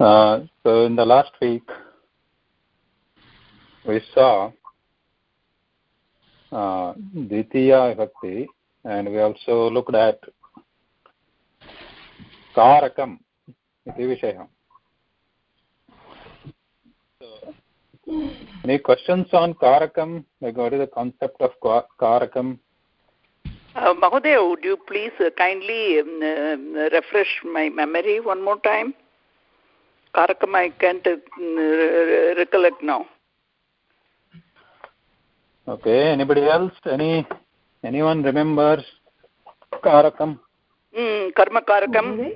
Uh, so in the last week, we saw uh, Dvitiya Vibhakti and we also looked at Karakam iti vishayah. So, any questions on Karakam? Like what is the concept of Karakam? Uh, Mahoday, would you please kindly um, uh, refresh my memory one more time? Karakam I can't uh, recollect now. Okay, anybody else? Any anyone remembers Karakam? Mm, karma Karakam.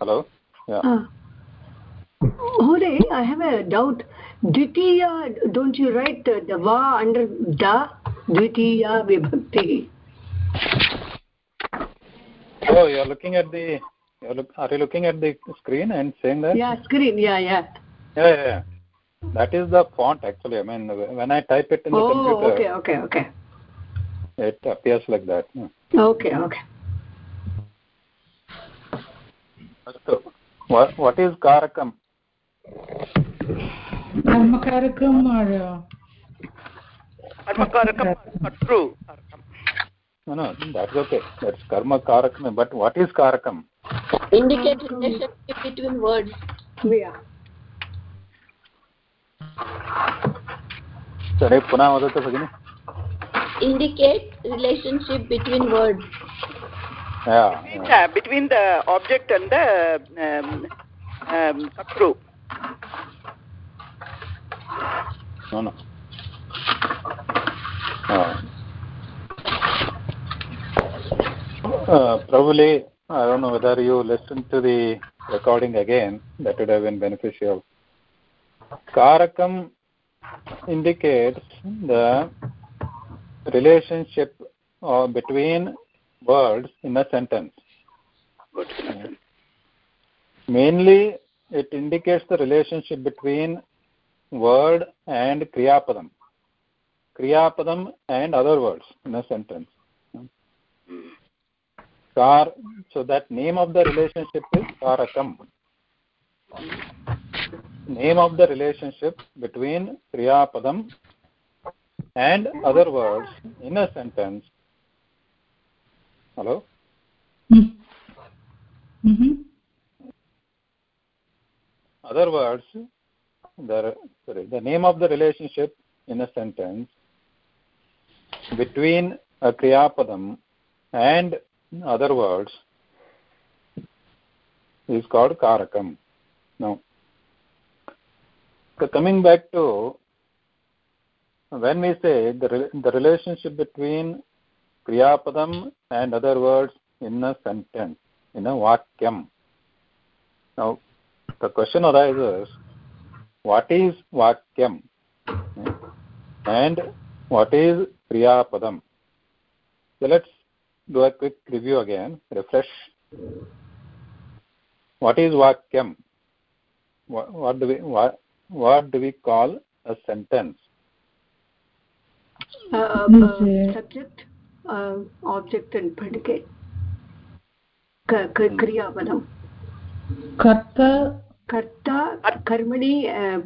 Hello? Yeah. Uh, Hore, I have a doubt. Dvitiya, don't you write the, the va under da? Dvitiya vibhakti. Oh, you're looking at the you're look, are you looking at the screen and saying that? Yeah, screen. Yeah, yeah. Yeah, yeah, yeah. That is the font actually. I mean, when I type it in the computer. oh, computer, okay, okay, okay. It appears like that. Yeah. Okay, okay. So, what what is karakam? Karmakarakam or uh, Karmakarakam, Katru. No, no, that's okay. That's karma karakam. But what is karakam? indicate relationship between words Yeah. सरे पुनः वदतु भगिनि indicate relationship between words yeah, Between, yeah. uh, between the object and the um, um, Katru. no no uh, uh, probably i don't know whether you listened to the recording again that would have been beneficial. Karakam indicates the relationship uh, between words in a sentence. Mainly it indicates the relationship between word and kriyapadam. Kriyapadam and other words in a sentence kar so that name of the relationship is karakam name of the relationship between kriyapadam and other words in a sentence hello mm. mm-hmm. other words the sorry the name of the relationship in a sentence between a kriyapadam and other words is called karakam. Now so coming back to when we say the, the relationship between kriyapadam and other words in a sentence in a vakyam. Now the question arises what is vakyam? And what is kriyapadam? So let's do a quick review again. Refresh. What is vakyam? What, what do we what, what do we call a sentence? Uh, uh, uh, subject, uh, object and predicate. K- k- kriyapadam. karta. Karta, karmani, uh,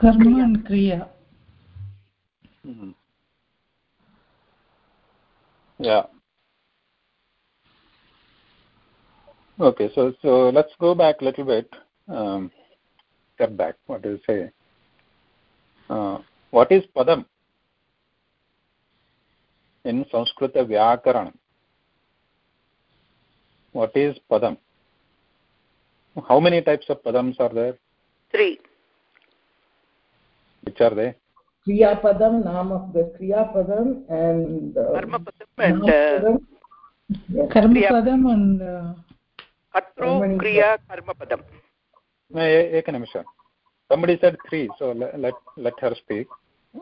karma and kriya. Mm-hmm. yeah okay so so let's go back a little bit um, step back what do you say uh, what is padam in Sanskrit Vyakaran. What is Padam? How many types of Padams are there? Three. Which are they? Kriyapadam, name of the Kriyapadam and uh, Karmapadam and uh, Namapadam. Yes. karmapadam and uh, Katru, Karmani. Kriya, Karmapadam. No, e- Ekanimisha. Somebody said three, so let, let, let her speak. Uh,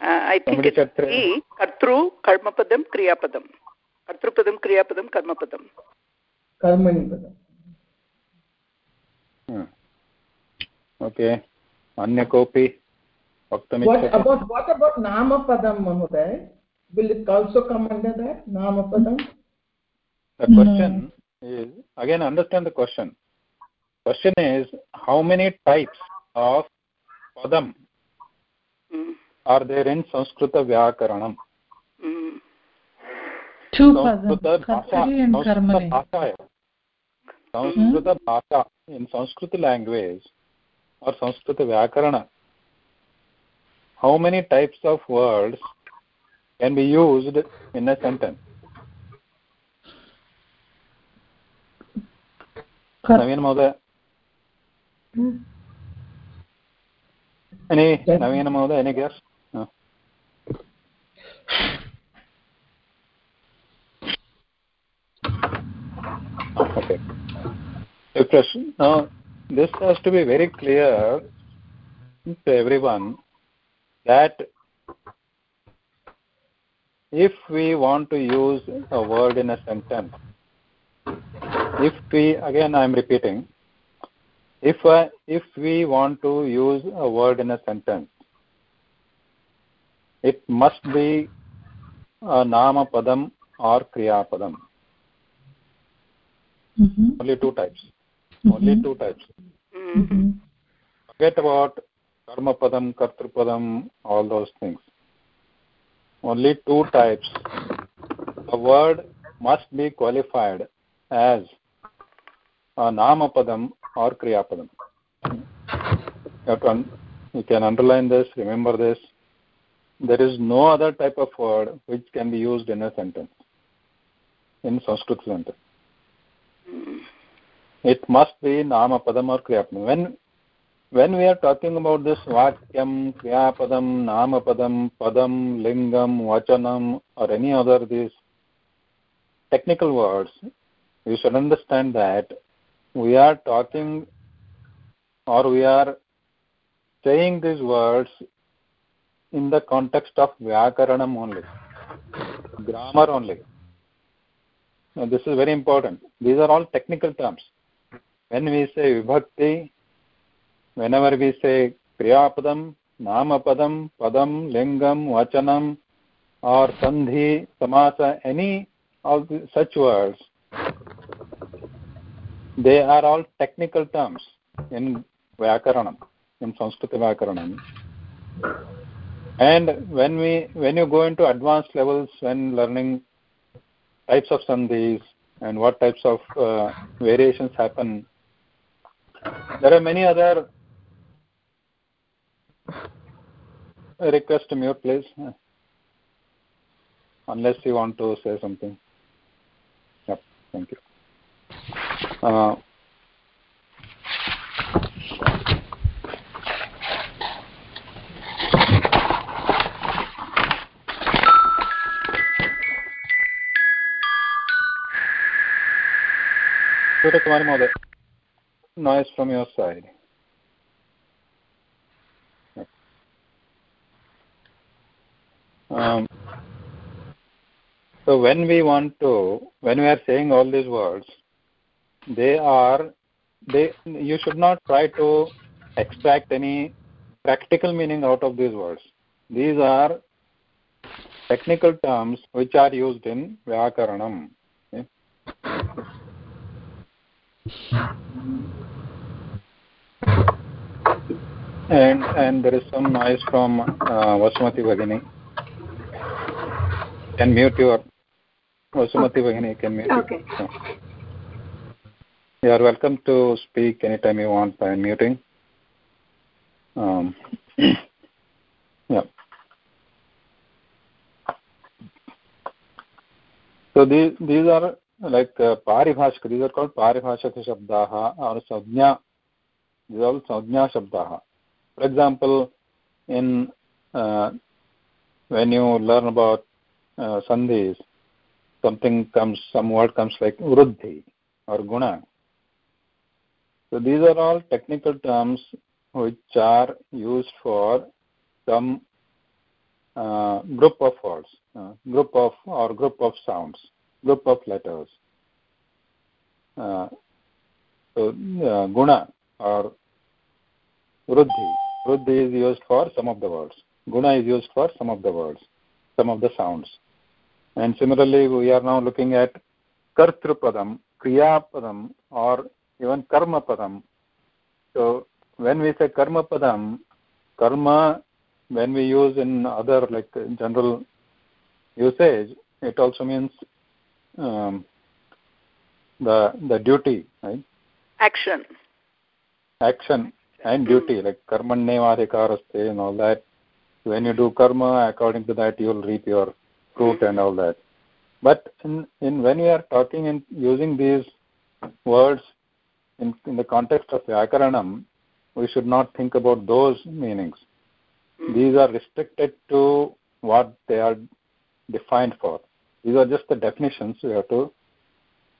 I think Somebody it's said three. three. Katru, Karmapadam, Kriyapadam. Katrupadam, Kriyapadam, Karmapadam. Karmani Padam. Hmm. Okay. Anya kopi? What Vaktamichati? about what about Namapadam, Mahoday? Will it also come under that? Namapadam? The question is again understand the question. Question is how many types of padam Mm. are there in Sanskrita Vyakaranam? Mm. Two Sanskrita padam, bhasha, Kartari and Sanskrita Karmani. bhasha. Sanskrita bhasha in Sanskrit language or Sanskrit Vyakarana. How many types of words can be used in a sentence? नवीन महोदय any Yes. नवीन महोदय any guess No. okay Good question. now this has to be very clear to everyone that if we want to use a word in a sentence if we again i am repeating if uh, if we want to use a word in a sentence it must be a nama padam or kriya padam Mhm. only two types Mhm. only two types Mm. Mhm. forget about karma padam kartru padam all those things only two types a word must be qualified as a nama padam or kriya padam you, have to un- you can underline this remember this. There is no other type of word which can be used in a sentence in sanskrit sentence. Mm. it must be nama padam or kriya padam when when we are talking about this vakyam kriya padam nama padam padam lingam vachanam or any other these technical words you should understand that we are talking or we are saying these words in the context of vyakaranam only grammar only now, this is very important these are all technical terms when we say vibhakti whenever we say kriyapadam namapadam padam lingam vachanam or sandhi samasa any of such words they are all technical terms in vyakaranam in sanskrit vyakaranam. And when we when you go into advanced levels when learning types of sandhis and what types of uh, variations happen there are many other I request to mute please unless you want to say something. Yep thank you Suryakumari Mode, noise from your side. Um, so when we want to, when we are saying all these words, they are, they, you should not try to extract any practical meaning out of these words. These are technical terms which are used in Vyakaranam. Okay? And and there is some noise from uh, Vasumati Bhagini. Can mute your Vasumati Bhagini. Can mute. Okay. You are welcome to speak anytime you want by muting. Um, yeah. So these these are like uh, paribhashika. These are called paribhashika shabdaha or sajna. These are all sajna shabdaha. For example, in uh, when you learn about uh, sandhis, something comes, some word comes like vruddhi or guna. So these are all technical terms which are used for some uh, group of words, uh, group of or group of sounds, group of letters. Uh, so uh, guna or vruddhi. Vruddhi is used for some of the words. Guna is used for some of the words, some of the sounds. And similarly, we are now looking at kartrupadam. kriya padam or even karma padam. So when we say karma padam karma when we use in other like general usage it also means um, the the duty right? Action. Action and duty like karmannevadhikaraste and all that. When you do karma according to that you will reap your fruit and all that. But in, in when we are talking and using these words in, in the context of vyakaranam we should not think about those meanings these are restricted to what they are defined for these are just the definitions we have to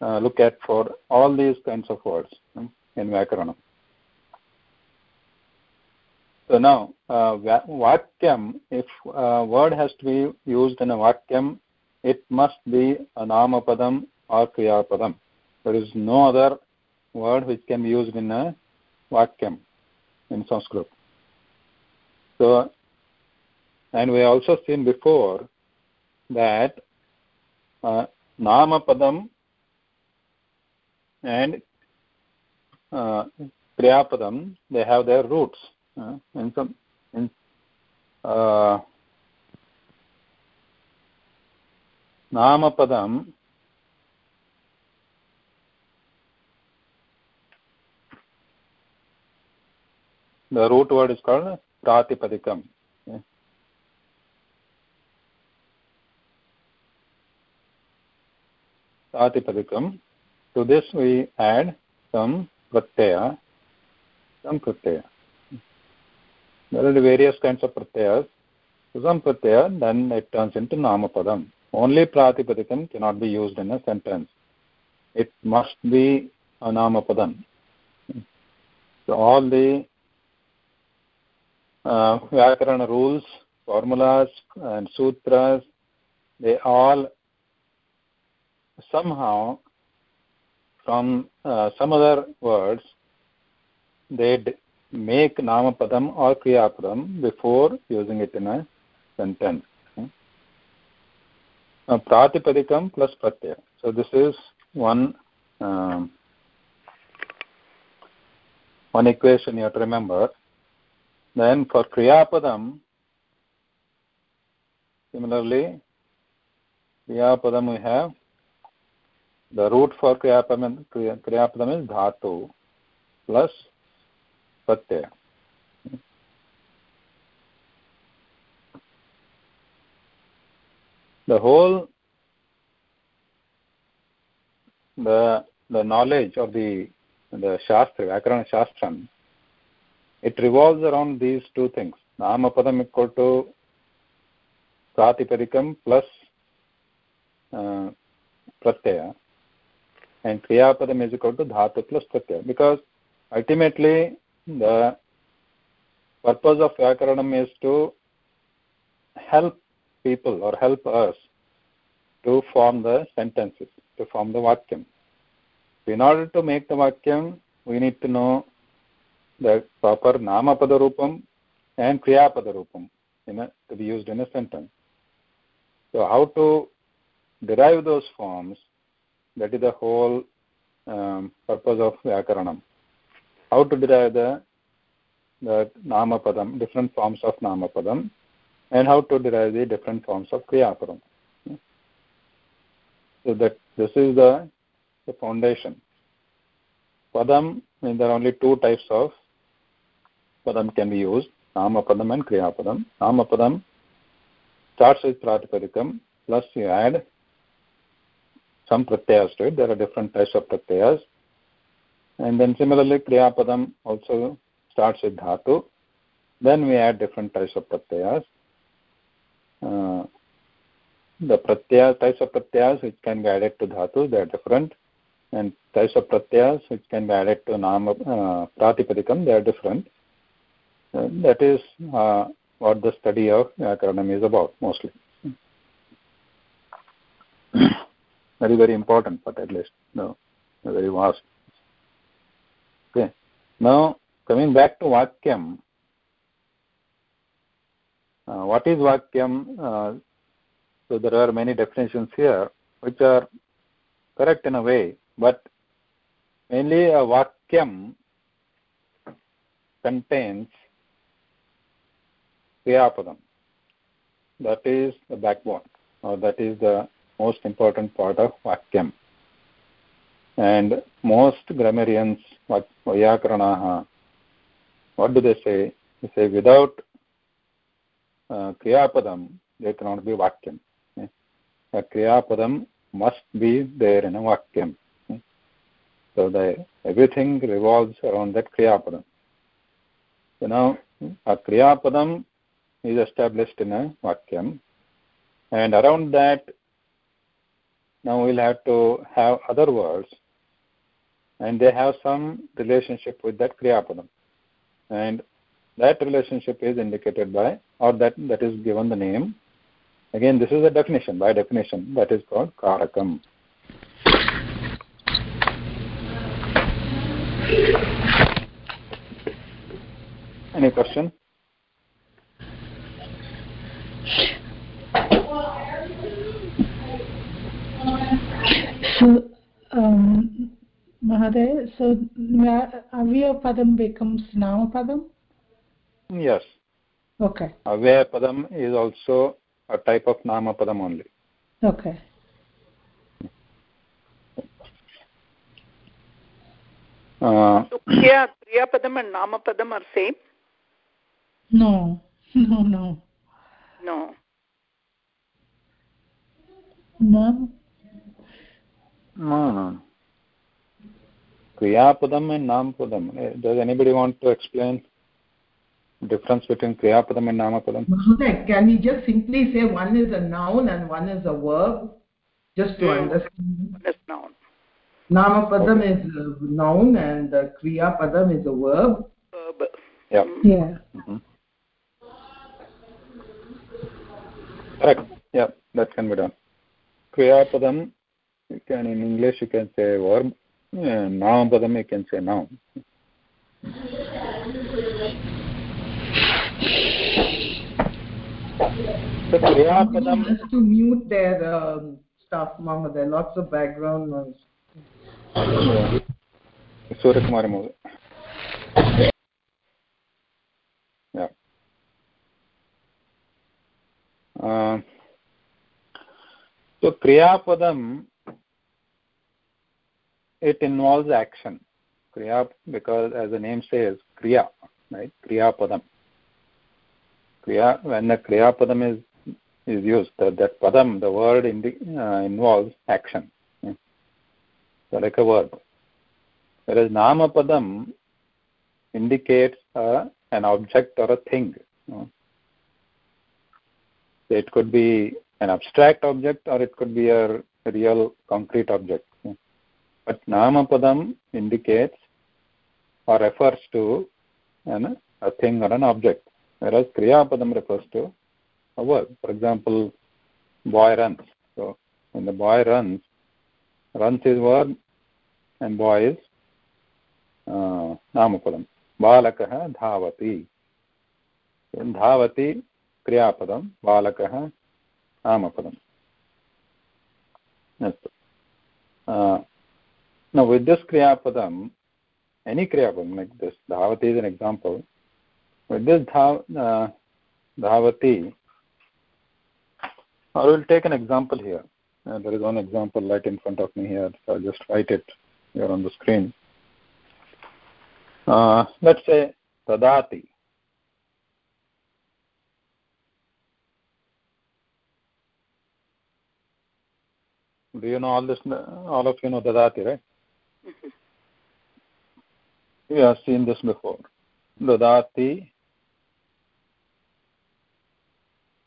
uh, look at for all these kinds of words um, in Vyakaranam. So now, uh, Vakyam, if a word has to be used in a Vakyam, it must be a Namapadam or Kriyapadam. There is no other word which can be used in a Vakyam in Sanskrit. So, and we also seen before that uh, Namapadam and uh, Kriyapadam, they have their roots. Uh, in some, in, uh, Namapadam the root word is called Pratipadikam. Pratipadikam. To this we add some pratyaya, some pratyaya. There are various kinds of pratyayas. So some pratyaya, then it turns into namapadam. Only pratipadikam cannot be used in a sentence. It must be a namapadam. So all the Vyakarana rules, formulas and sutras, they all somehow from uh, some other words they make namapadam or kriyapadam before using it in a sentence. Uh, pratipadikam plus pratyaya. So this is one um, one equation you have to remember. Then for kriyapadam, similarly, kriyapadam we have the root for kriyapadam, kriyapadam is dhatu plus pratyaya. The whole the the knowledge of the the shastra, Vyakarana Shastram, it revolves around these two things. Namapadam equal to Pratipadikam plus uh, Pratyaya and Kriyapadam is equal to Dhatu plus Pratyaya because ultimately the purpose of Vyakaranam is to help people or help us to form the sentences, to form the Vakyam. In order to make the Vakyam, we need to know the proper Rupam and Rupam in a, to be used in a sentence. So how to derive those forms, that is the whole um, purpose of Vyakaranam. How to derive the, the Namapadam, different forms of Namapadam, and how to derive the different forms of Kriyapadam. So that this is the, the foundation. Padam, I mean, there are only two types of padam can be used, Namapadam and Kriyapadam. Namapadam starts with Pratipadikam, plus you add some pratyayas to it. There are different types of pratyayas. And then similarly, Kriyapadam also starts with Dhatu. Then we add different types of pratyayas. Uh, the pratyaya types of pratyayas which can be added to Dhatu, they are different. And types of pratyayas which can be added to Nama, uh, Pratipadikam, they are different. That is uh, what the study of Vyakaranam is about mostly. very, very important, but at least no, very vast. Okay. Now, coming back to Vakyam, uh, what is Vakyam? Uh, so there are many definitions here which are correct in a way, but mainly a vakyam contains kriyapadam that is the backbone or that is the most important part of vakyam and most grammarians vyakaranaha what do they say they say without uh, kriyapadam there cannot be vakyam a kriyapadam must be there in a vakyam so the everything revolves around that kriyapadam so now a kriyapadam is established in a vakyam. And around that now we'll have to have other words and they have some relationship with that kriyapadam. And that relationship is indicated by or that that is given the name. Again this is a definition by definition that is called karakam. Any question So, um, Mahadev, so Avya becomes Namapadam? yes Okay, padam is also a type of namapadam only okay. uh, So Kriya, padam and Namapadam are same? No, no, no. No. No, no no kriyapadam and namapadam Eh, does anybody want to explain difference between kriyapadam and namapadam Mahoday, can we just simply say one is a noun and one is a verb? Just to Hmm. understand. That's noun. Namapadam Okay. is a noun and uh, Kriya Padam is a verb. Verb. yeah yeah. Mhm. correct yeah that can be done kriyapadam you can in English you can say verb. Uh, noun padam you can say noun. So Kriyapadam. Just to mute their uh, stuff, Mama. There lots of background noise. Yeah. Surakumar Mohan. Yeah. Uh, so it involves action kriya because as the name says kriya right kriyapadam kriya when the kriyapadam is is used that, that padam the word indi- uh, involves action yeah. so like a verb whereas namapadam indicates uh, an object or a thing you know. So it could be an abstract object or it could be a real concrete object know but namapadam indicates or refers to an, a thing or an object whereas kriyapadam refers to a verb for example boy runs so when the boy runs runs is verb and boy is नामपदं बालकः धावति धावति क्रियापदं बालकः नामपदम् अस्तु now with this kriyapadam any kriyapadam like this dhavati is an example. With this dhav, uh, dhavati I will take an example here. Uh, there is one example right in front of me here so I'll just write it here on the screen. Uh, let's say dadati. do you know all this all of you know dadati right we have seen this before. Dadati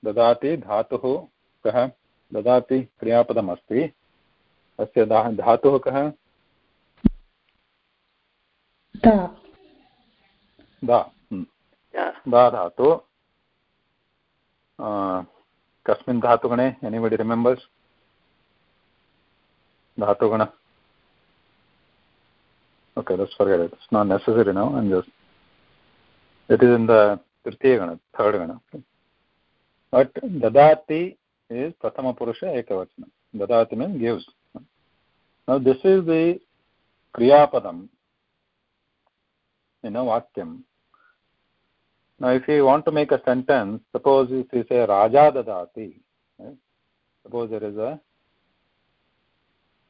ददाति धातुः कः ददाति क्रियापदमस्ति अस्य धातुः कः Da. दा Yeah. दा धातु कस्मिन् धातुगणे एनिबडि रिमेम्बर्स् धातुगण okay let's forget it. It's not necessary now. And just it is in the tritiya gana third gana but dadati is prathama purusha ekavachana. Dadati means gives. Now this is the kriyapadam in a vakyam now if you want to make a sentence suppose if you say raja dadati right? suppose there is a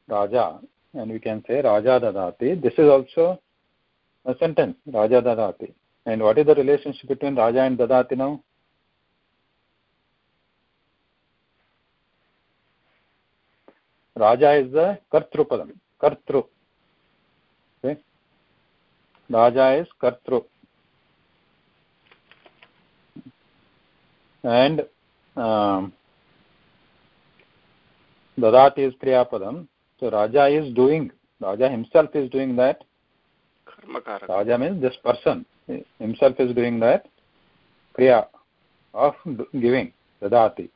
raja and we can say raja dadati this is also a sentence raja dadati and what is the relationship between raja and dadati now? Raja is the kartrupadam kartru. Okay? Raja is kartru. And um, dadati is kriyapadam so raja is doing raja himself is doing that कर्मकारक raja means this person himself is doing that kriya of giving dadati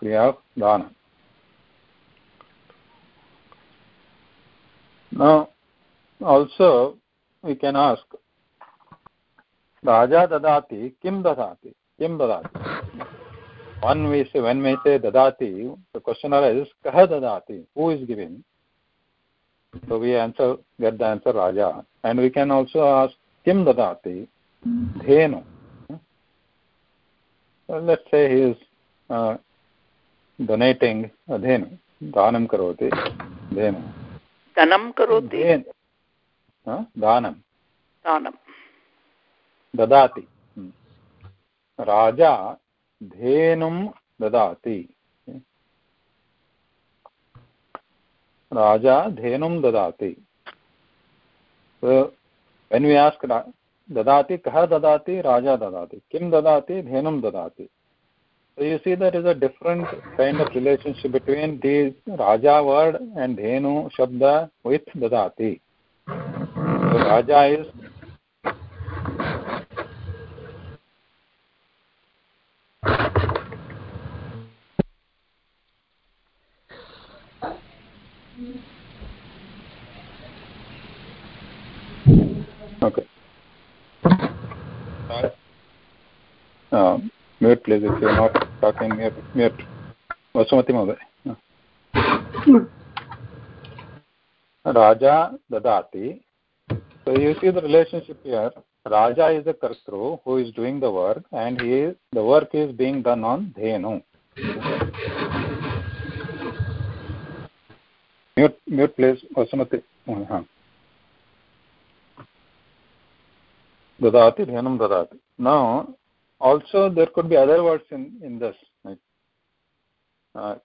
kriya of dana now also we can ask raja dadati kim dadati kim dadati वन में से one में से ददाति तो question आ रहा कह ददाति हु इज़ गिविंग तो we answer get the answer Raja and we can also ask किम ददाति धेनु let's say he is donating धेनु दानम करोति धेनु धनम करोति धेनु दानम दानम ददाति राजा धेनुं ददाति राजा धेनुं ददाति so when we ask ra- ददाति कः ददाति राजा ददाति किं ददाति धेनुं ददाति so you see there is a different kind of relationship between these raja word and dhenu shabda with dadati so raja is Okay. Uh, please if you're not talking mute. mute. Vasumati Mother. Raja Dadati. So you see the relationship here. Raja is the Kartru who is doing the work and he is, the work is being done on Dhenu. Mute, mute please. Vasumati. Uh-huh. dadati dhyanam dadati now also there could be other words in in this uh,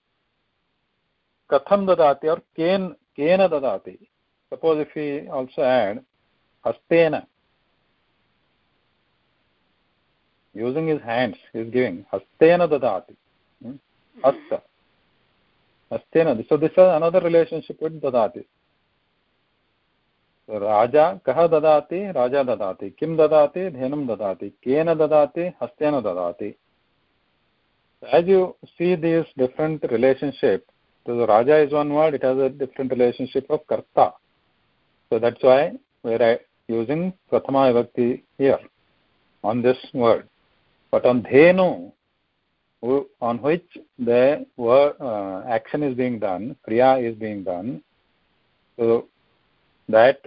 katham dadati or kena dadati. Suppose if we also add hastena. Using his hands he is giving hastena dadati. Hmm? hasta. Hastena. So this is another relationship with dadati राजा कह ददाति? राजा ददाति। किं ददाति? धेनुं ददाति। केन ददाति? हस्तेन ददाति। As you see these different relationship raja is one word it has a different relationship of karta so that why where I using prathama vibhakti here on this word but on dhenu on which the word action is being done kriya is being done so that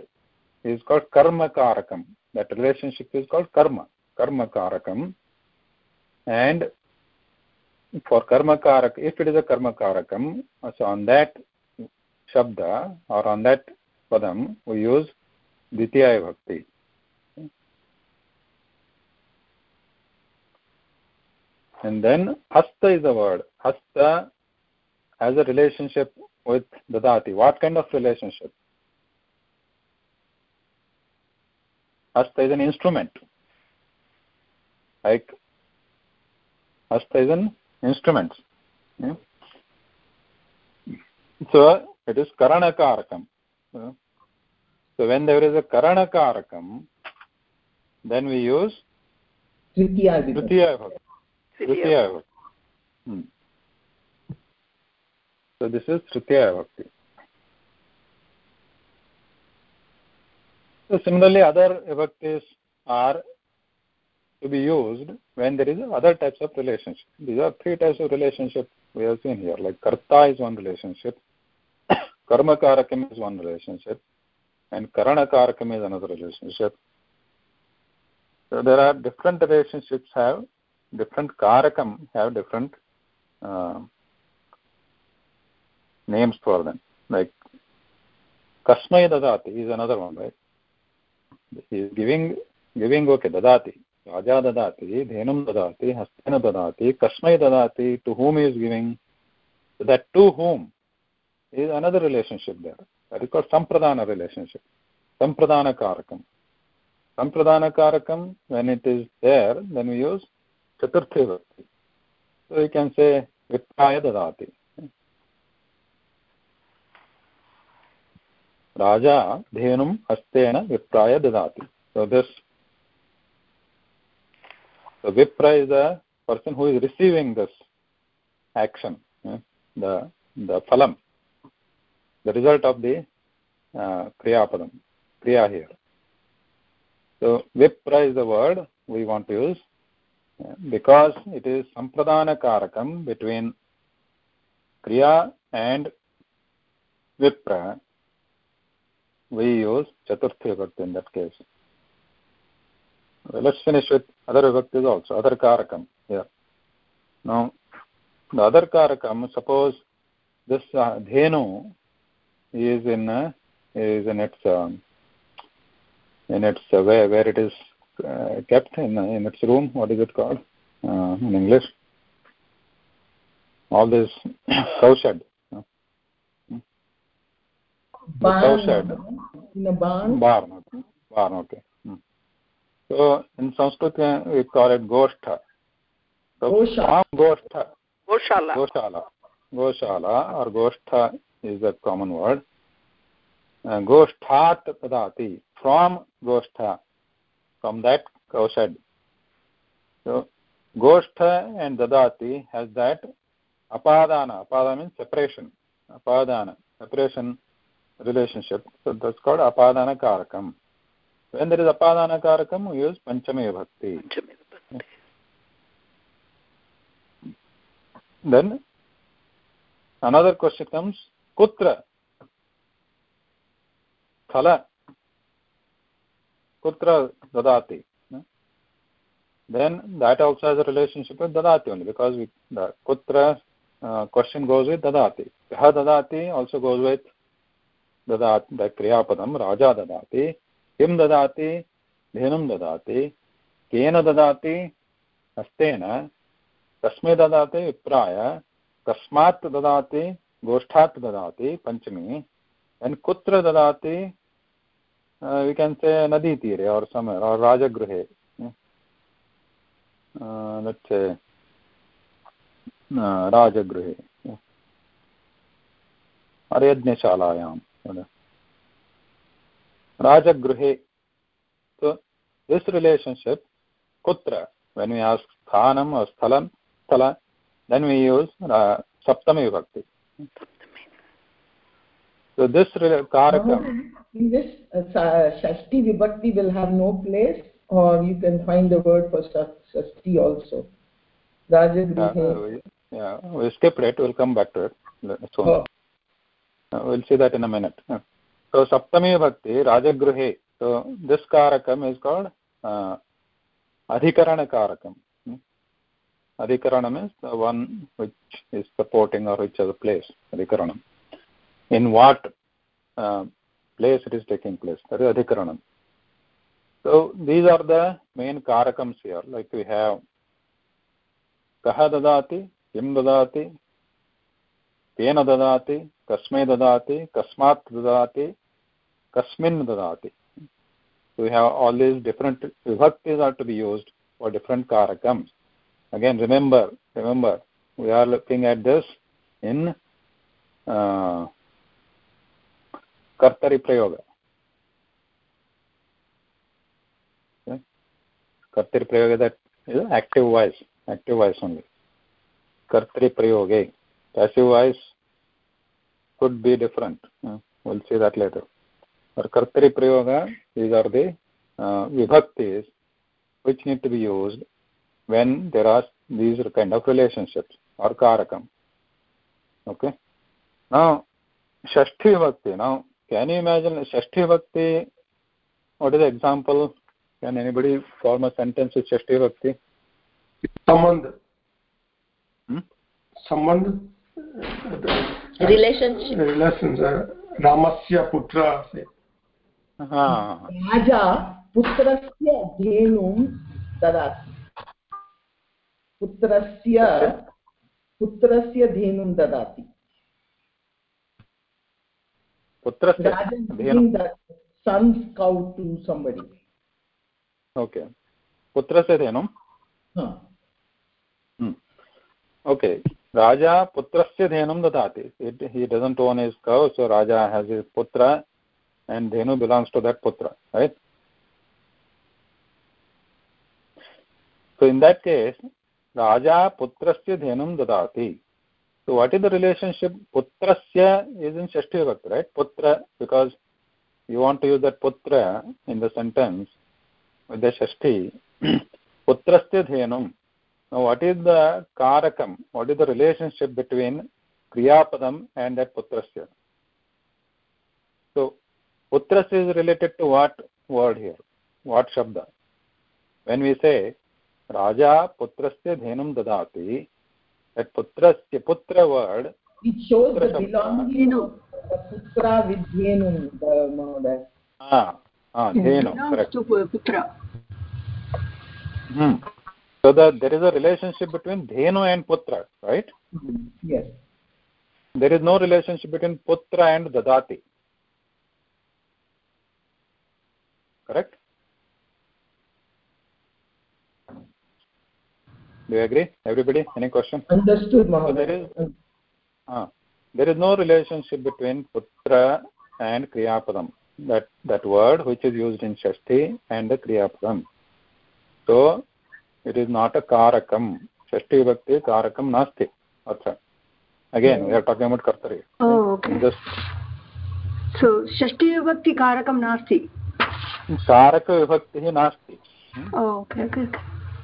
is called karma karakam that relationship is called karma karma karakam and for karma karak if it is a karma karakam so on that shabda or on that padam we use ditya bhakti and then hasta is a word hasta has a relationship with dadati what kind of relationship hasta is an instrument like hasta is an instrument yeah? so it is karanakarakam yeah? so when there is a karanakarakam then we use Tritiya vibhakti. tritiya vibhakti tritiya vibhakti hmm. so this is tritiya vibhakti So similarly, other vibhaktis are to be used when there is other types of relationship. These are three types of relationship we have seen here. Like karta is one relationship, karma karakam is one relationship, and karana karakam is another relationship so there are different relationships have different karakam have different uh, names for them like kasmai dadati is another one right he is giving giving okay dadati raja dadati dhenum dadati hastena dadati kasmai dadati to whom he is giving so that to whom is another relationship there. That is called sampradana relationship sampradana karakam. Sampradana karakam when it is there then we use chaturthi vibhakti so raja dhenum hastena vipraya dadati so this so vipra is the person who is receiving this action the the phalam the result of the uh, kriya padam kriya here so vipra is the word we want to use uh, because it is sampradana karakam between kriya and vipra we use chaturthi vibhakti in that case let's finish with other vibhaktis also other karakam here. Now the other karakam suppose this uh, dhenu is in uh, is in its um, in its uh, where where it is uh, kept in uh, in its room what is it called? Uh, in english. All this cow shed barn, cow in a barn. barn okay. barn okay hmm. so in sanskrit uh, we call it goshtha so Gosha. goshtha goshala goshala goshala or goshtha is a common word uh, goshthat dadati from goshtha from that cow so goshtha and dadati has that apadana apadana means separation apadana separation relationship so that's called apadana karakam when there is apadana karakam we use panchami vibhakti then another question comes kutra khala kutra dadati then that also has a relationship with dadati only because we, the kutra uh, question goes with dadati ha dadati also goes with ददाति क्रियापदं राजा ददाति। किं ददाति? धेनुं ददाति। केन ददाति? हस्तेन। कस्मै ददाति विप्राय। कस्मात् ददाति गोष्ठात् ददाति पञ्चमी। एण्ड् कुत्र ददाति? वि केन् से नदीतीरे और् सम और् राजगृहे। uh, uh, राजगृहे। और यज्ञशालायाम् राजगृहे so this relationship kutra when we ask sthanam or sthalam sthala then we use uh, saptami vibhakti so this karakam In this uh, Shashti Vibhakti will have no place or you can find the word for Sha- Shashti also. Rajagrihe. uh, yeah we skipped it we'll come back to it soon Oh. Uh, we'll see that in a minute. Uh, so Saptami Bhakti, Rajagruhe. So this karakam is called uh, Adhikarana karakam. Hmm? Adhikaranam is the one which is supporting or which a place. Adhikaranam. In what uh, place it is taking place? That is Adhikaranam. So these are the main karakams here. Like we have Kaha Dadati, Kim Dadati, Kena Dadati, कस्मै ददाति कस्मात् ददाति कस्मिन् ददाति so we have all these different vibhaktis are to be used for different karakams again remember remember we are looking at this in uh, kartari prayoga okay? kartari prayoga that is active voice active voice only kartari prayoge passive voice could be different uh, we'll see that later or kartari prayoga these are the uh, vibhaktis which need to be used when there are these kind of relationships or karakam okay now shashti vibhakti now can you imagine Shashti Bhakti? What is the example? Can anybody form a sentence with Shashti Bhakti? Sambandh. Hmm? Sambandh. Relationship relations रामस्य पुत्र राजा पुत्रस्य धेनुं ददाति पुत्रस्य पुत्रस्य धेनुं ददाति पुत्रस्य sons कौ to somebody okay पुत्रस्य धेनुं ओके राजा पुत्र से धेनु दधाती doesn't own is cow so raja has is putra and dhenu belongs to that putra right so in that case raja पुत्र से धेनु दधाती so what is the relationship पुत्र से is in shashthi vibhakti right putra because you want to use that putra in the sentence षष्ठी पुत्र से धेनु now what is the karakam? What is the relationship between kriyapadam and that putrasya? So putrasya is related to what word here? What shabda? When we say raja putrasya dhenum dadati that putrasya putra word it shows the belonging of the putra with dhenum the ah ah belongs correct. to putra. Hmm. So the, there is a relationship between dhenu and putra right? Yes. There is no relationship between putra and dadati. Correct? Do you agree everybody? Any question? Understood so Mahoday. there is uh, there is no relationship between putra and kriyapadam. That that word which is used in shashti and the kriyapadam. So it is not a कारकं षष्ठीविभक्ते कारकं नास्ति अर्थ again we are talking about कर्तरि षष्ठीविभक्तिकारकं नास्ति कारकविभक्तिः नास्ति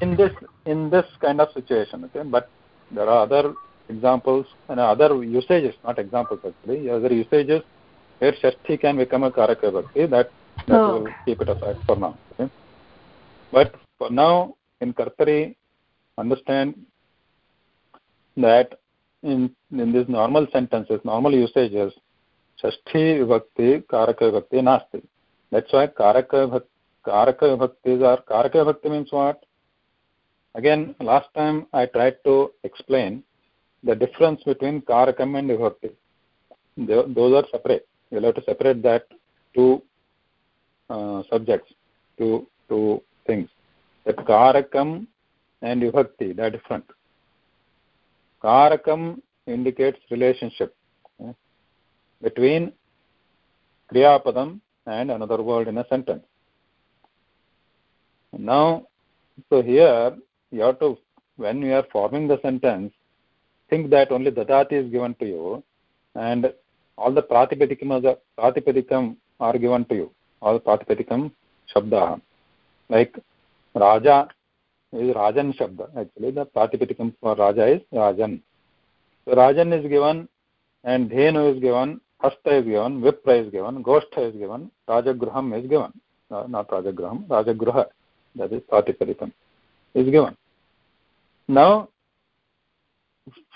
in this in this kind of situation okay but there are other examples other usages not examples actually other usages where shashthi can become a कारकविभक्ति that keep it as for now but for now in kartari understand that in in these normal sentences normal usages shashti vibhakti karaka vibhakti nasti. That's why karaka vibhakti karaka vibhaktis are karaka vibhakti means what? Again last time i tried to explain the difference between karakam and vibhakti. Those are separate. You'll have to separate that two uh, subjects two two things that karakam and vibhakti they are different. Karakam indicates relationship okay, between kriyapadam and another word in a sentence. Now so here you have to when you are forming the sentence think that only dadati is given to you and all the pratipadikam pratipadikam are given to you. All pratipadikam shabda like raja is rajan shabda actually the pratipadika raja is rajan. So rajan is given and dhenu is given hasta is given vipra is given goshtha is given rajagriham is given not uh, rajagriham, rajagriha that is pratipadika is given now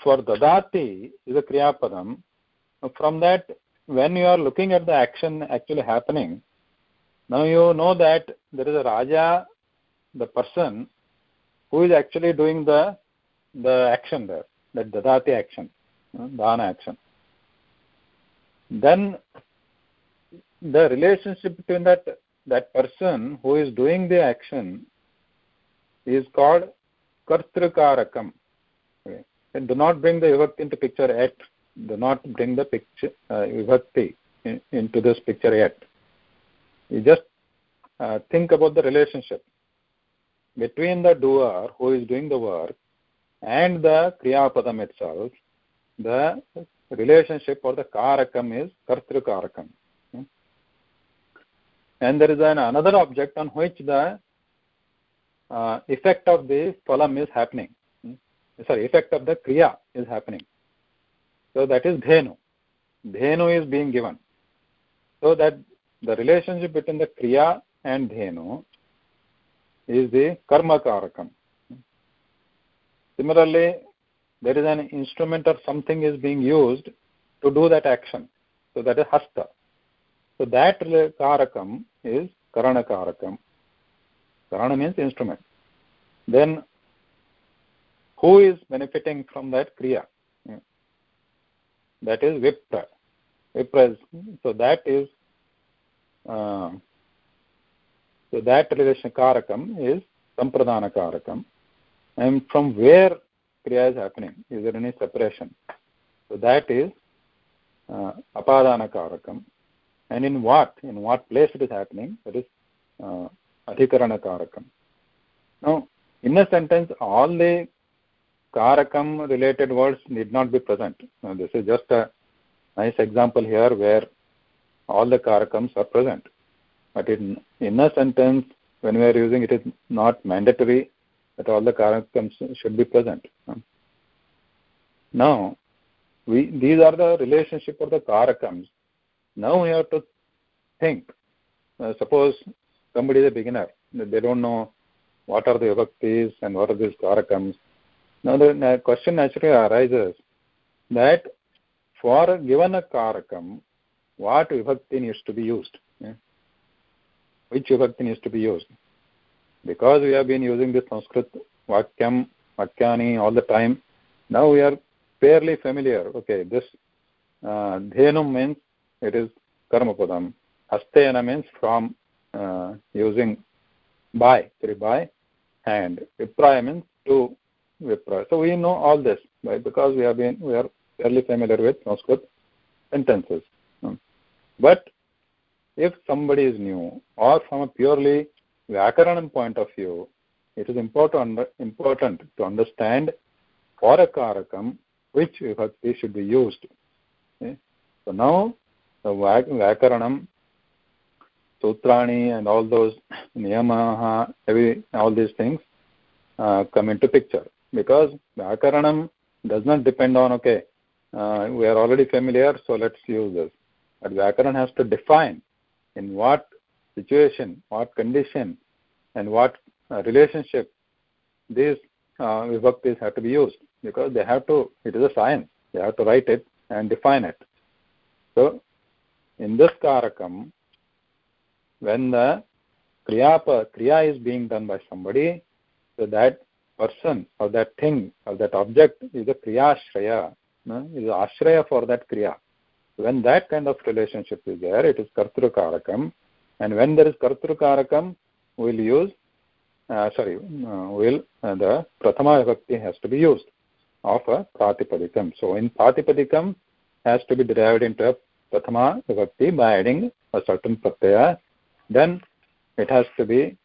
for ददाति is a kriyapadam from that when you are looking at the action actually happening, now you know that there is a raja the person who is actually doing the the action there that dadati action uh, dana action. Then the relationship between that that person who is doing the action is called kartrikarakam okay. and do not bring the vibhakti into picture yet. Do not bring the picture uh, in, into this picture yet. You just uh, think about the relationship between the doer who is doing the work and the kriya kriyapadam itself the relationship or the karakam is kartrikarakam okay. and there is an another object on which the uh, effect of the phalam is happening. Sorry effect of the kriya is happening. So that is dhenu. Dhenu is being given. So that the relationship between the Kriya and Dhenu is the Karma Karakam. Similarly, there is an instrument or something is being used to do that action. So that is Hasta. So that Karakam is Karana Karakam. Karana means instrument. Then who is benefiting from that Kriya? That is Vipra. Vipra is, so that is uh, so that relation Karakam is Sampradana Karakam. And from where Kriya is happening? Is there any separation? So that is uh, Apadana Karakam. And in what? In what place it is happening? That is uh, Adhikarana Karakam. Now, in a sentence, all the Karakam related words need not be present. Now, this is just a nice example here where all the Karakams are present. But in, in a sentence, when we are using it, is not mandatory that all the Karakams should be present. Now, we, these are the relationship of the Karakams. Now we have to think. Uh, suppose somebody is a beginner, they don't know what are the vibhaktis and what are these karakams. Now the question naturally arises that for a given a karakam, what vibhakti needs to be used? Yeah? Which vibhakti needs to be used? Because we have been using the Sanskrit vakyam, vakyani all the time, now we are fairly familiar. Okay, this uh, dhenum means it is karmapadam. Hastena means from uh, using by, three by, and vipraya means to vipra. So we know all this right? because we have been we are fairly familiar with Sanskrit sentences. Hmm. But if somebody is new or from a purely Vyakaranam point of view, it is important important to understand for which vibhakti should be used. Okay? So now the Vyakaranam sutrani and all those niyamaha, every, all these things uh, come into picture because Vyakaranam does not depend on, okay, uh, we are already familiar, so let's use this. But Vyakaran has to define in what situation, what condition, and what uh, relationship these uh, vibhaktis have to be used because they have to, it is a science, they have to write it and define it. So, in this karakam, when the kriya, kriya is being done by somebody, so that person or that thing or that object is a kriya ashraya, no? is ashraya for that kriya. When that kind of relationship is there, it is kartrukarakam. And when there is kartrukarakam, we'll use, uh, sorry, uh, will uh, the prathama vibhakti has to be used of a pratipadikam. So in pratipadikam has to be derived into a prathama vibhakti by adding a certain pratyaya then it has to be,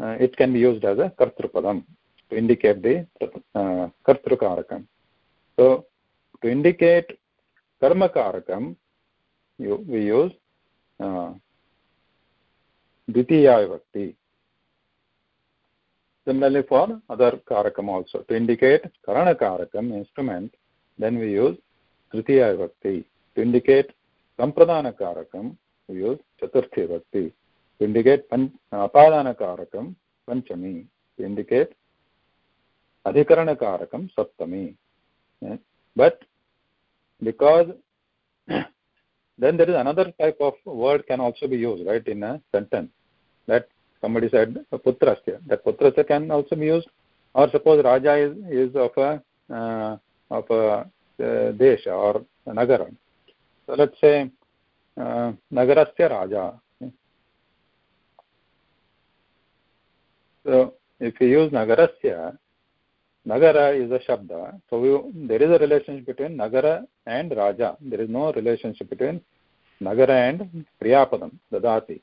uh, it can be used as a kartrupadam to indicate the uh, kartrukarakam. So to indicate uh. Similarly for other karakam also. To indicate Karana karakam instrument, then we use Tritiya Vibhakti. To indicate Sampradana karakam, we use Chaturthi Vibhakti to indicate pan, apadanakarakam panchami, to indicate adhikaranakarakam saptami. Yeah. But because then there is another type of word can also be used, right, in a sentence. That somebody said putrasya. That putrasya can also be used. Or suppose Raja is, is of a uh, of a uh, desha or a nagara. So let's say uh, nagarasya Raja. So if you use Nagarasya, Nagara is a Shabda. So we, there is a relationship between Nagara and Raja. There is no relationship between Nagara and Kriyapadam, Dadati.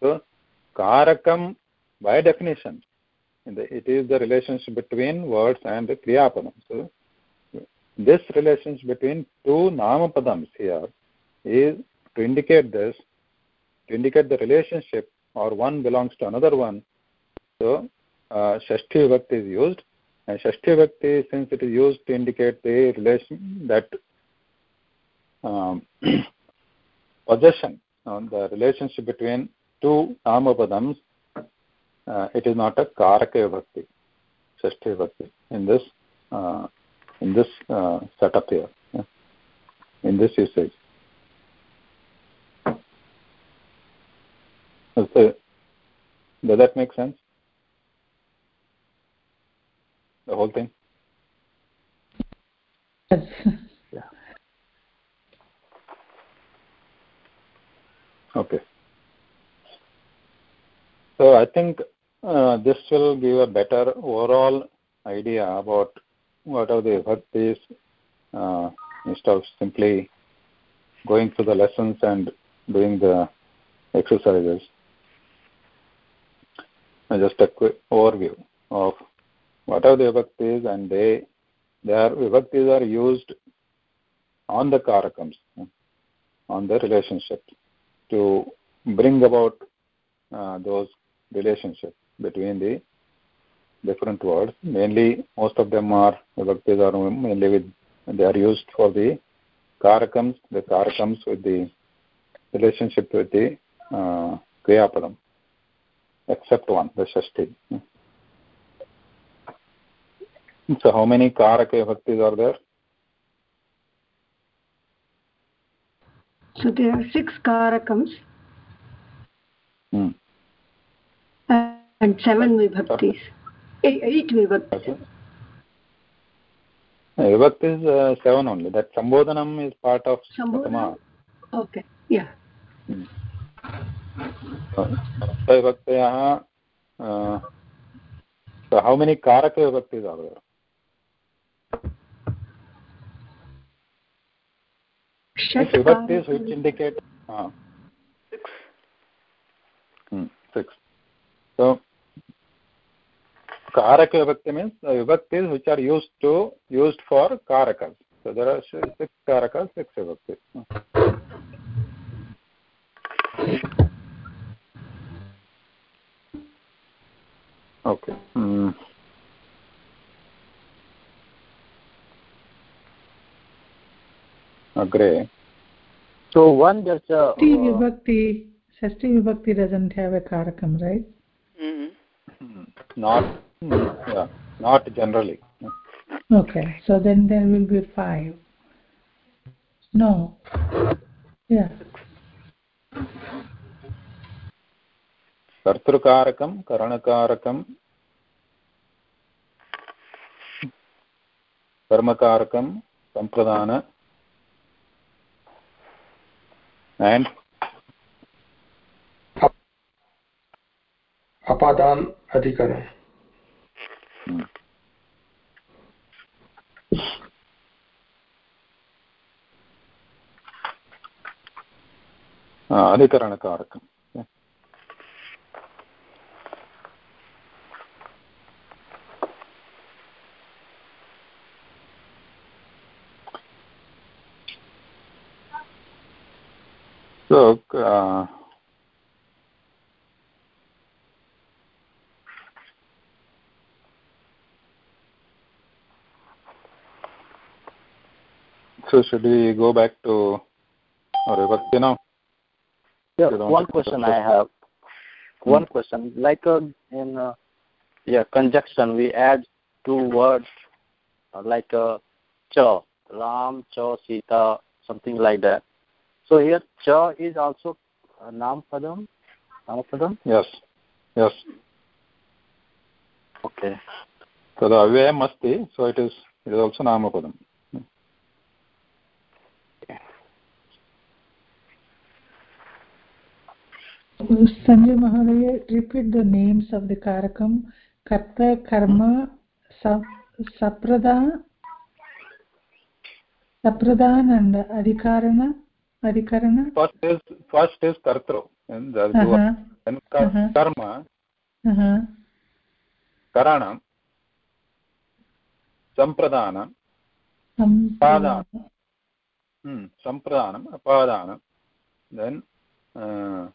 So Karakam, by definition, it is the relationship between words and Kriyapadam. So this relationship between two Namapadams here is to indicate this, to indicate the relationship or one belongs to another one so, uh, Shashti is used, and Shashti Vibhakti, since it is used to indicate the relation that um, possession, uh, the relationship between two namapadams, uh, it is not a karaka vibhakti, shashti vibhakti in this uh, in this uh, setup here, yeah? in this usage. The, does that make sense? The whole thing? Yes. Okay. So I think uh, this will give a better overall idea about what are the bhaktis uh, instead of simply going through the lessons and doing the exercises. And just a quick overview of what are the vibhaktis and they their vibhaktis are used on the karakams, on the relationship to bring about uh, those relationships between the different words. Mainly, most of them are vibhaktis are mainly with they are used for the karakams. The karakams with the relationship with the uh, kriyapadam, except one, the shashti. So, how many karaka vibhaktis are there? So there are six karakams Hmm. and seven vibhaktis. Eight, eight vibhaktis. Okay. Vibhakti is uh, seven only. That Sambodhanam is part of Sambodhanam? Okay, yeah. Vibhaktayaha. Uh, so how many Karaka Vibhaktis are there? Shat Vibhaktis which indicate uh, Six. hmm, six. So Karaka Vibhakti means the Vibhaktis which are used to used for Karakas. So there are six Karakas, six Vibhaktis. Okay. Hmm. Agre. So one there's a Shashti uh, Vibhakti, Shashti Vibhakti doesn't have a karakam, right? Mhm. Hmm. Not, hmm, yeah, not generally. Okay, so then there will be five. No. Yeah. कर्तृकारकं करणकारकं कर्मकारकं सम्प्रदान and? अपादान् अधिकरणम् अधिकरणकारकम् So, uh, so should we go back to our vibhakti now? yeah, one question. I have. One question, like uh, in uh, yeah conjunction, we add two words uh, like uh, cha, Ram, cha, Sita, something like that. So here cha is also uh, nam padam, nam padam. Yes, yes. Okay. So the avyayam asti, so it is it is also namapadam. Sanjay Mahodaya, repeat the names of the karakam. Karta, Karma, Sa- Sapradhan, Sapradhan and Adhikarana. Adhikarana. First is first is kartru, and the doer. Uh-huh. Then kar- Uh-huh. karma, Uh-huh. karanam, sampradana, Sampradana. hmm, sampradhanam, apadhanam, then uh,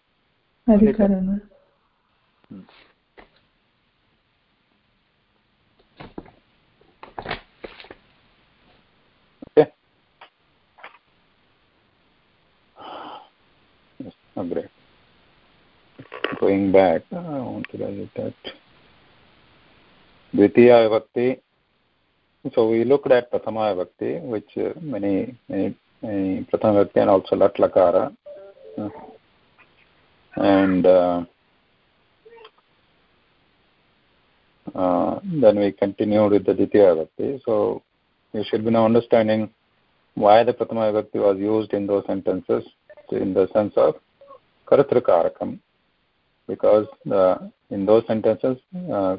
Adhikarana. okay. Yes. अग्रे going back dvitiya vibhakti so we looked at prathama vibhakti which uh, many many, many prathama also lat lakara uh, and uh, then we continued with the dvitiya vibhakti so you should be now understanding why the prathama vibhakti was used in those sentences in the sense of Kartrikarakam because uh, in those sentences uh,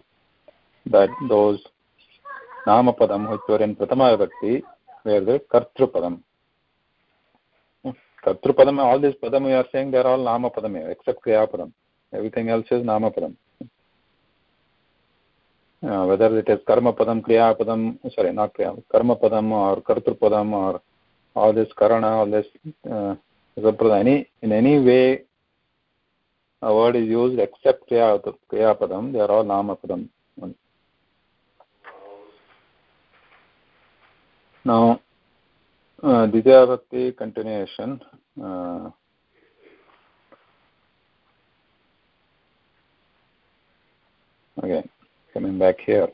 that those Namapadam which were in Prathama Vibhakti were the Kartrupadam. Kartrupadam, all these Padam we are saying they are all Namapadam except Kriyapadam. Everything else is Namapadam. Uh, whether it is Karma Padam, Kriya Padam, sorry, not Kriya, Karma Padam or Kartrupadam or all this Karana, all this uh, any, in any way a word is used except Kriya, kriya Padam, they are all Nama Padam. Now, uh, Dvitiya Bhakti continuation. Uh, again, coming back here.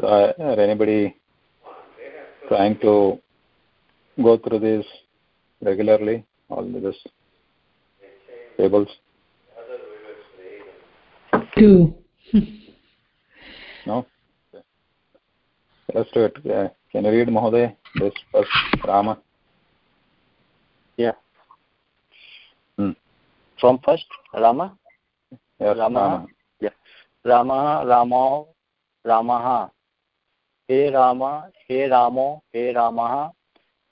So, uh, anybody trying to go through this regularly, all this tables? Two. no? Okay. Let's do it. Yeah. Can you read Mahoday, this first Rama? Yeah. Hmm. From first, Rama? Yes, Rama. Rama. Yeah. Rama, Ramo, Ramaha. हे राम हे रामो हे रामः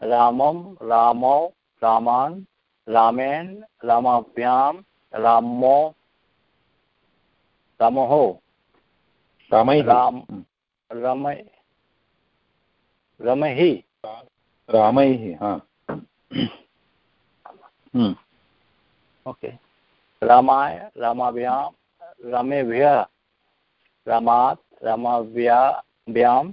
रामं रामो रामान् रामेण रामाभ्यां रामो रामोः। रामैः राम रम। रमहि रामैः हा। Hmm. Okay. रामाय रामाभ्यां रमेभ्यः रामात् रामाभ्यां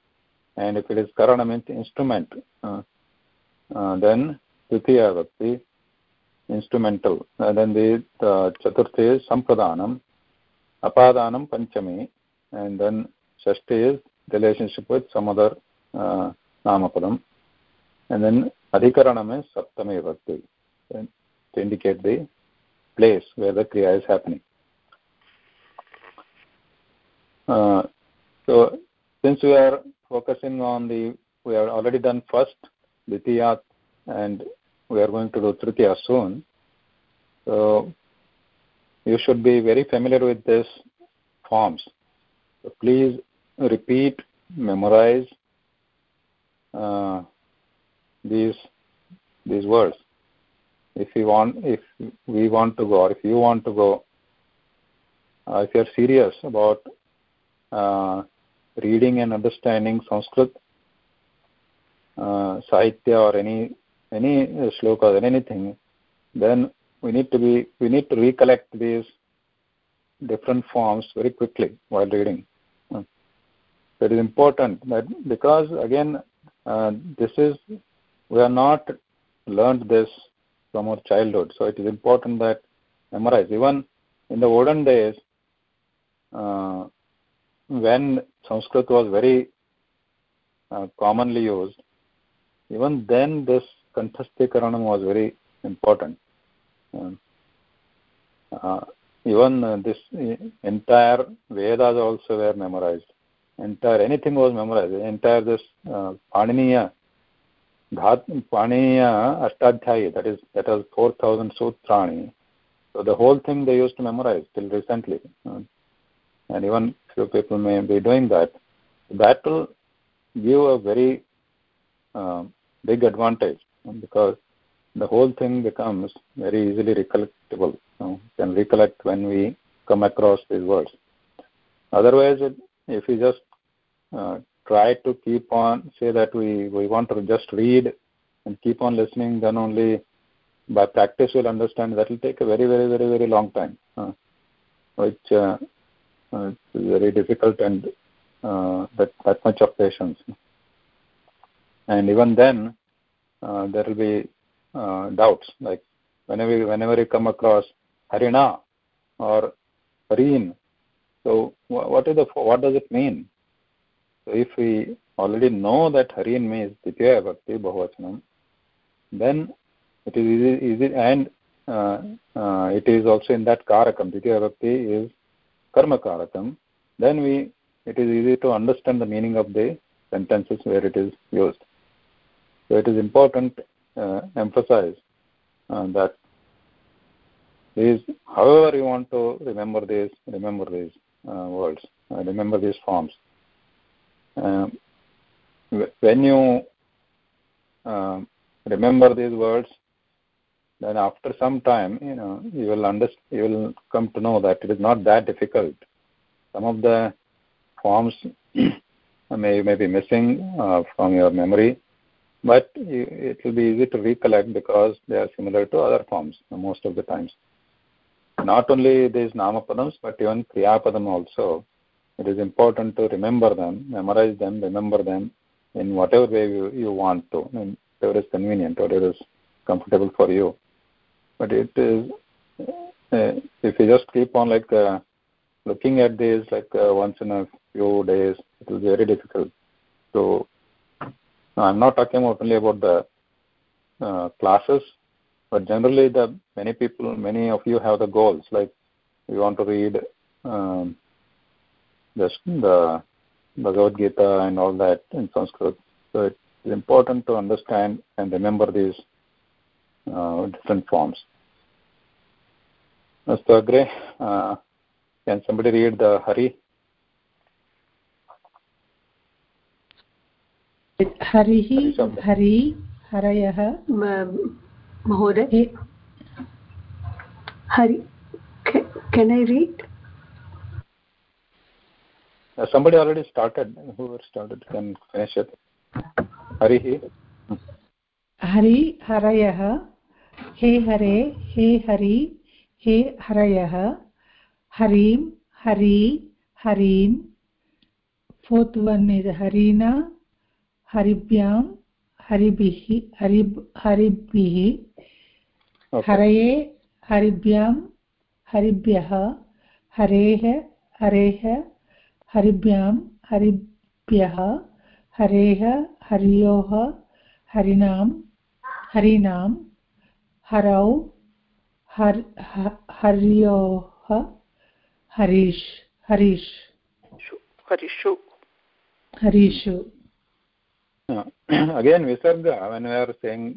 and if it is karana means instrument, uh, uh, then dvitiya vibhakti, instrumental. And then the, the chaturthi is sampradhanam, apadanam panchami and then shashti is relationship with some other uh, namapadam and then adhikaranam is saptami vibhakti to indicate the place where the kriya is happening uh, so since we are focusing on the we have already done first ditiyat and we are going to do tritiya soon so you should be very familiar with these forms. So please repeat, memorize uh, these these words. If you want, if we want to go, or if you want to go, uh, if you are serious about uh, reading and understanding Sanskrit, uh, Sahitya, or any any shloka or anything, then we need to be we need to recollect these different forms very quickly while reading. So it is important that because again uh, this is we are not learned this from our childhood, so it is important that memorize. Even in the olden days, uh, when Sanskrit was very uh, commonly used, even then this Kanthasthikaranam was very important. Uh, even uh, this entire Vedas also were memorized. Entire anything was memorized. Entire this uh, Paniniya, Dhat, Paniniya Ashtadhyayi, that is that was 4,000 sutrani. So the whole thing they used to memorize till recently. Uh, and even few people may be doing that. That will give a very uh, big advantage because the whole thing becomes very easily recollectable. You know, can recollect when we come across these words. Otherwise, if we just uh, try to keep on say that we we want to just read and keep on listening, then only by practice we'll understand. That will take a very very very very long time, uh, which uh, uh, is very difficult and uh, that that much of patience. And even then, uh, there will be doubts like whenever whenever you come across harina or harin so what is the what does it mean so if we already know that harin means dvitiya bhakti bahuvachanam then it is easy, easy and uh, uh, it is also in that karakam dvitiya bhakti is karma karakam then we it is easy to understand the meaning of the sentences where it is used so it is important uh, emphasize uh, that these, however you want to remember these, remember these uh, words, uh, remember these forms. Um, when you um, remember these words, then after some time, you know, you will understand, you will come to know that it is not that difficult. Some of the forms may may be missing uh, from your memory, but it will be easy to recollect because they are similar to other forms most of the times. Not only these namapadams, but even kriyapadam also. It is important to remember them, memorize them, remember them in whatever way you, you want to, and whatever is convenient, whatever is comfortable for you. But it is, uh, if you just keep on like uh, looking at these like uh, once in a few days, it will be very difficult to I'm not talking only about the uh, classes, but generally the many people, many of you have the goals like you want to read um, the, the Bhagavad Gita and all that in Sanskrit. So it's important to understand and remember these different forms. Mr. Agre, uh, can somebody read the Hari? हरिः हरि हरयः महोदय हरि can I read? Uh, somebody already started. Whoever started can finish it. Harihi. Hari Harayah. हे हरे हे हरि हे हरयः। हरीं हरी हरीं। फोर्त् वन् इस् हरिणा हरिभ्यां हरिभिः हरिब् हरिभिः। हरये हरिभ्यां हरिभ्यः। हरेः हरेः। हरिभ्यां हरिभ्यः। हरेः हर्योः। हरिणां हरिणां हरौ हर् हर्योः हरीश् हरीश्। हरिषु हरीषु again visarga when we are saying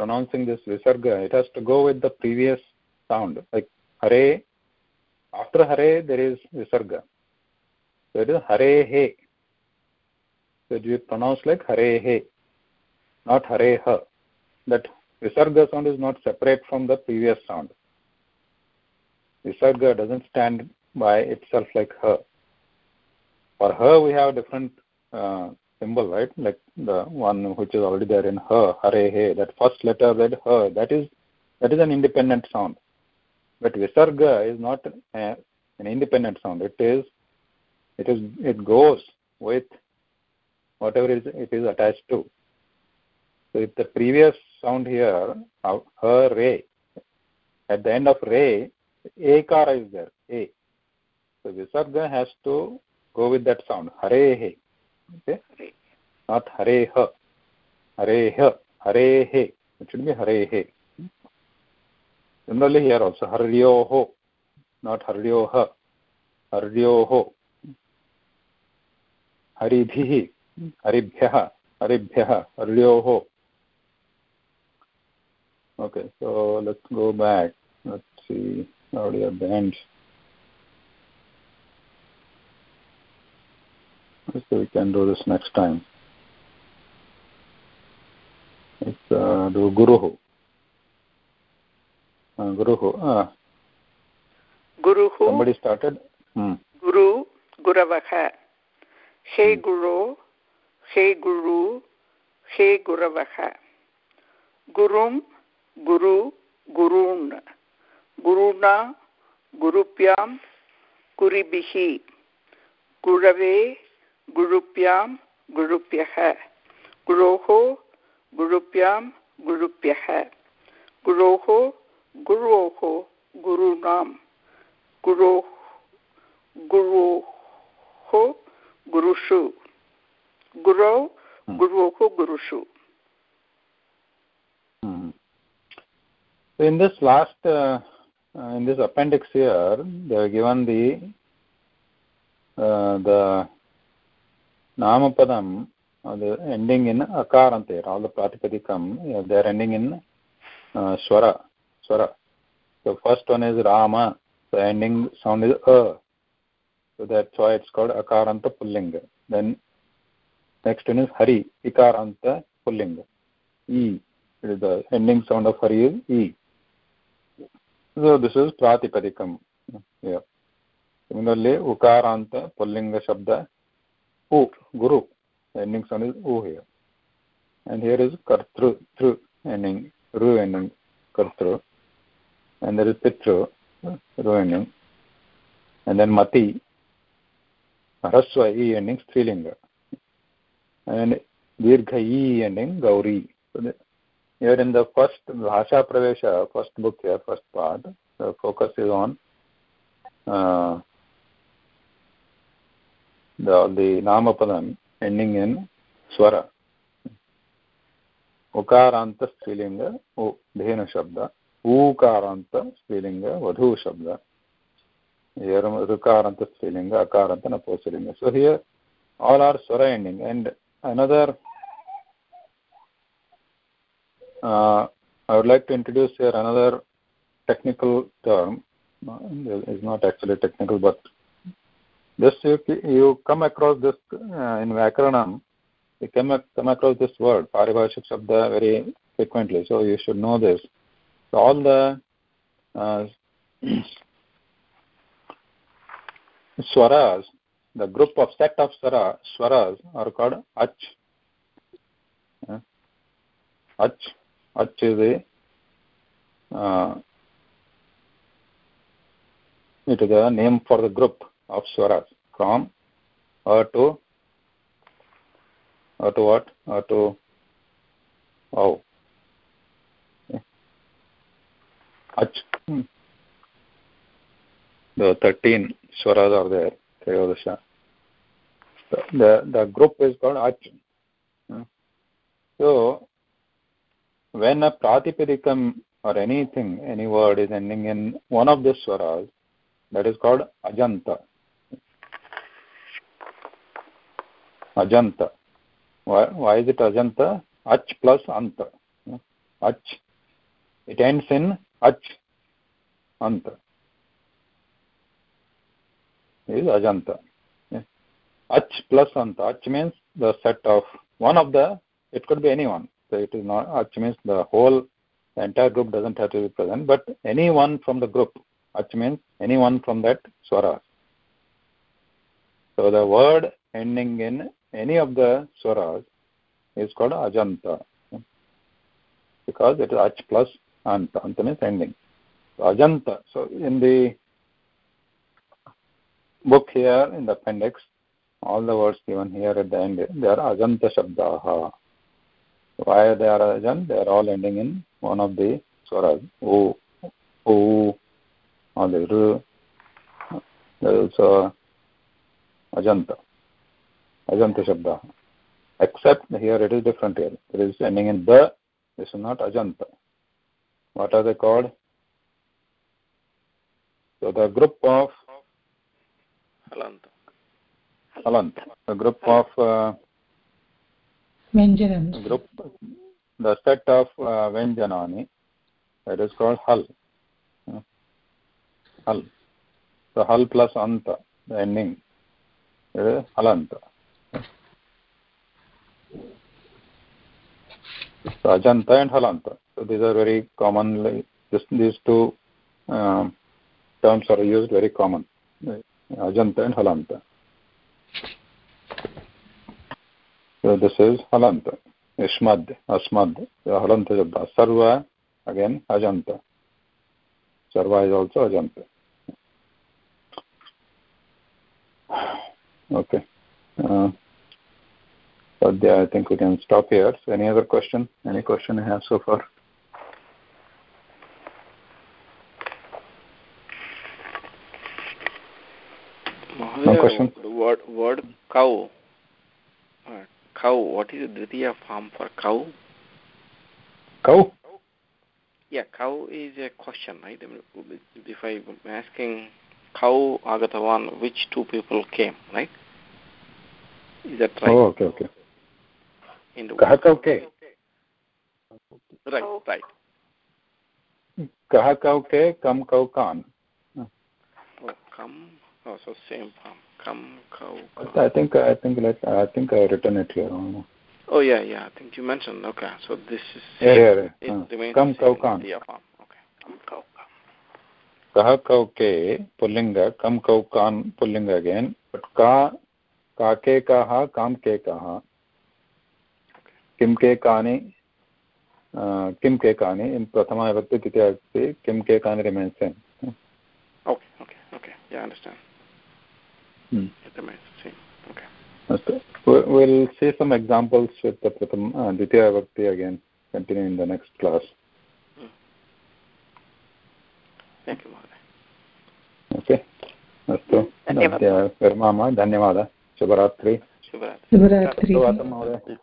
pronouncing this visarga it has to go with the previous sound like Hare after Hare there is visarga it is हरे हे यु प्रोनौन्स् लैक् हरे हे नाट् हरे ह that visarga sound is not separate from the previous sound. Visarga doesn't stand by itself like her. For her, we have a different uh, symbol, right? Like the one which is already there in her, hare, he. That first letter read her. That is that is an independent sound. But visarga is not a, an independent sound. It is it is it goes with whatever is it is attached to. So if the previous sound here, her, re, at the end of re, ekara is there, a. So visarga has to go with that sound, hare, he okay not hareha hareha harehe it should be harehe similarly here also haryoho not haryoha haryoho haribhihi haribhyah haribhyah haryoho Okay, so let's go back. Let's see, already at the end. Let's see. we can do this next time. It's uh, do Guruhu. Uh, Guruhu. Uh, Guruhu. Somebody started. Hmm. Guru, Guravaha. Hey. Hmm. Guru, Hey Guru, Hey Guravaha. Gurum गुरु गुरून् गुरुणा गुरुभ्यां गुरुभिः गुरवे गुरुभ्यां गुरुभ्यः गुरोः गुरुभ्यां गुरुभ्यः गुरोः गुरोः गुरूणां गुरोः गुरोः गुरुषु। गुरौ गुरोः गुरुषु। So in this last, uh, uh, in this appendix here, they have given the uh, the namapadam, uh, the ending in akarante. All the pratipadikam, they are ending in uh, swara. Swara. So first one is Rama. The ending sound is a. So that's why it's called akaranta pullinga. Then next one is Hari. Ikaranta pullinga. E. It is the ending sound of Hari is E. So this is Pratipadikam. Yeah. Similarly, Ukaranta, Pullinga Shabda, U, Guru. Ending sound is U here. And here is Kartru, Tru, ending, Ru ending, Kartru. And there is Pitru, Ru ending. And then Mati, Hraswa, E ending, Strilinga. And Dirgha E ending, Gauri. So the, here in the first Bhasha Pravesha, first book here, first part, the focus is on uh, the, the Namapadam ending in Swara. Ukaranta Strilinga, Dhenu Shabda. Ukaranta Strilinga, Vadhu Shabda. Here Rukaranta Strilinga, Akaranta Naposalinga. So here all are Swara ending. And another uh, I would like to introduce here another technical term. Uh, it's not actually technical, but this you, you come across this uh, in Vyakaranam. You come, come across this word, Paribhashik Shabda, very frequently. So you should know this. So all the uh, swaras, the group of set of swara, swaras are called ach. Uh, ach Uh, it is a name for the group of swaras from a to a to what a to oh ach hmm. the 13 swaras are there Trayodasha. The, the the group is called ach hmm. so when a pratipadikam or anything, any word is ending in one of the swaras, that is called ajanta. Ajanta. Why, why is it ajanta? Ach plus anta. Ach. It ends in ach. Anta. Is ajanta. Ach plus anta. Ach means the set of one of the, it could be anyone so it is not uh, ach means the whole the entire group doesn't have to be present but anyone from the group ach means anyone from that swara. So the word ending in any of the swaras is called ajanta. Because it is ach plus anta anta means ending. So ajanta so in the book here in the appendix all the words given here at the end they are ajanta shabdaha why they are ajant? They are all ending in one of the swaras. O, O, or the R. There is also ajanta. Ajanta shabda. Except here it is different here. It is ending in the. This is not ajanta. What are they called? So the group of Halanta. Halant. The group of uh, Vyanjanams. group, the set of uh, Vyanjanani, that is called Hal. Uh, Hal. So Hal plus Anta, the ending, it is Halanta. So Ajanta and Halanta. So these are very commonly, this, these two um, terms are used very common. Ajanta and Halanta. So this is Halanta. Yushmad, Asmad, Halanta shabda. Sarva, again, Ajanta. Sarva is also Ajanta. Okay. Uh, Sadhya, I think we can stop here. So any other question? Any question you have so far? No question? The word, word cow. Cow, what is the Dvitiya form for cow? Cow? Yeah, cow is a question, right? I mean, If I'm asking cow Agatavan, which two people came, right? Is that right? Oh, okay, okay. In the Kaha kau ke? Right, right. Kaha kau ke, kam kau kan. Oh, come. Oh, so same form. Come, cow. cow. I think I think let I think I written it here. Oh yeah, yeah. I think you mentioned. Okay, so this is Yeah, yeah, yeah. it Uh, remains Kam the same kau kan. Dvitiya form. Okay. Come, cow. Kaha kau ke, pullinga, kam kau kan, pullinga again. But ka, ka ke kaha, kam ke kaha. Kim ke kani, uh, kim ke kani. In prathama vibhakti dvitiya vibhakti, kim ke kani remains same. Okay, okay, okay. Yeah, I understand. Hmm. It remains the same. Okay. Okay. We- We'll see some examples with the Pratham, uh, Ditya Vibhakti again, continue in the next class. Thank you, Mahadev. Okay. अस्तु धन्यवादः। अद्य विरमामः धन्यवादः शुभरात्रि Shubhratri. शुभरात्रिः सुप्रभातं महोदय